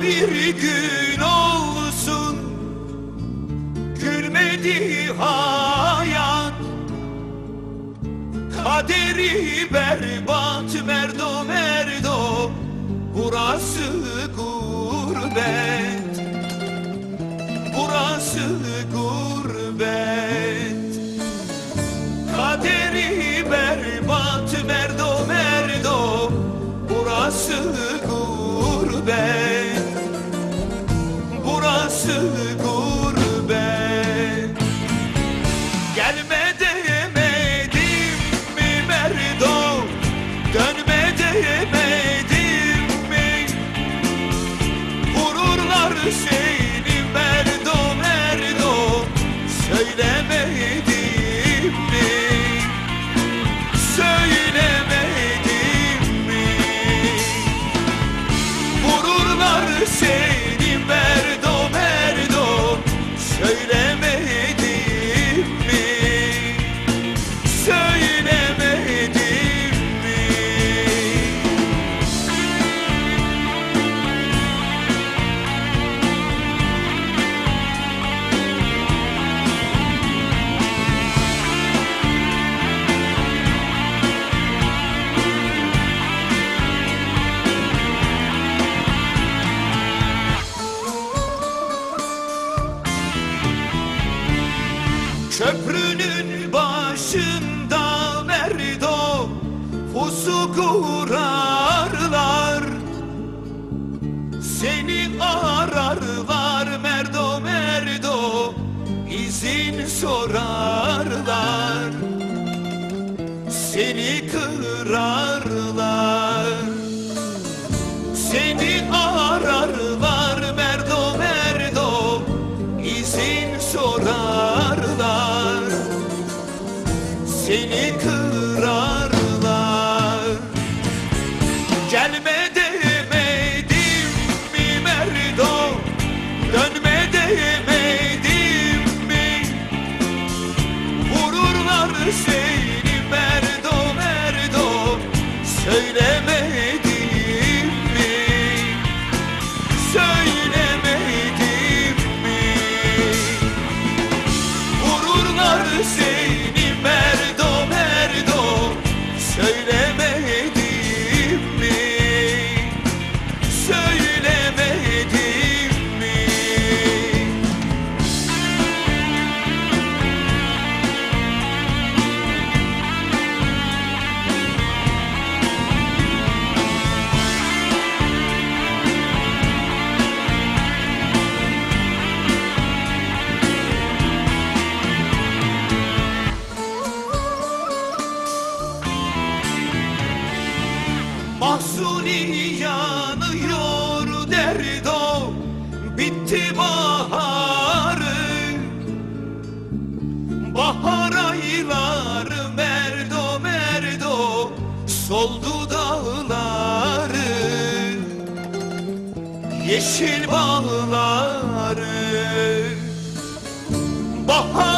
bir gün olsun Gülmedi hayat. Kaderi berbat merdo merdo Burası gurbet. Burası gurbet Vururlar seni Köprünün başında merdo Pusu kurarlar Seni ararlar merdo merdo izin sorarlar Seni kırarlar Mahzuni yanıyor derdo Bitti baharı. Bahar ayları merdo merdo. Soldu dağları. Yeşil bağları. Bahar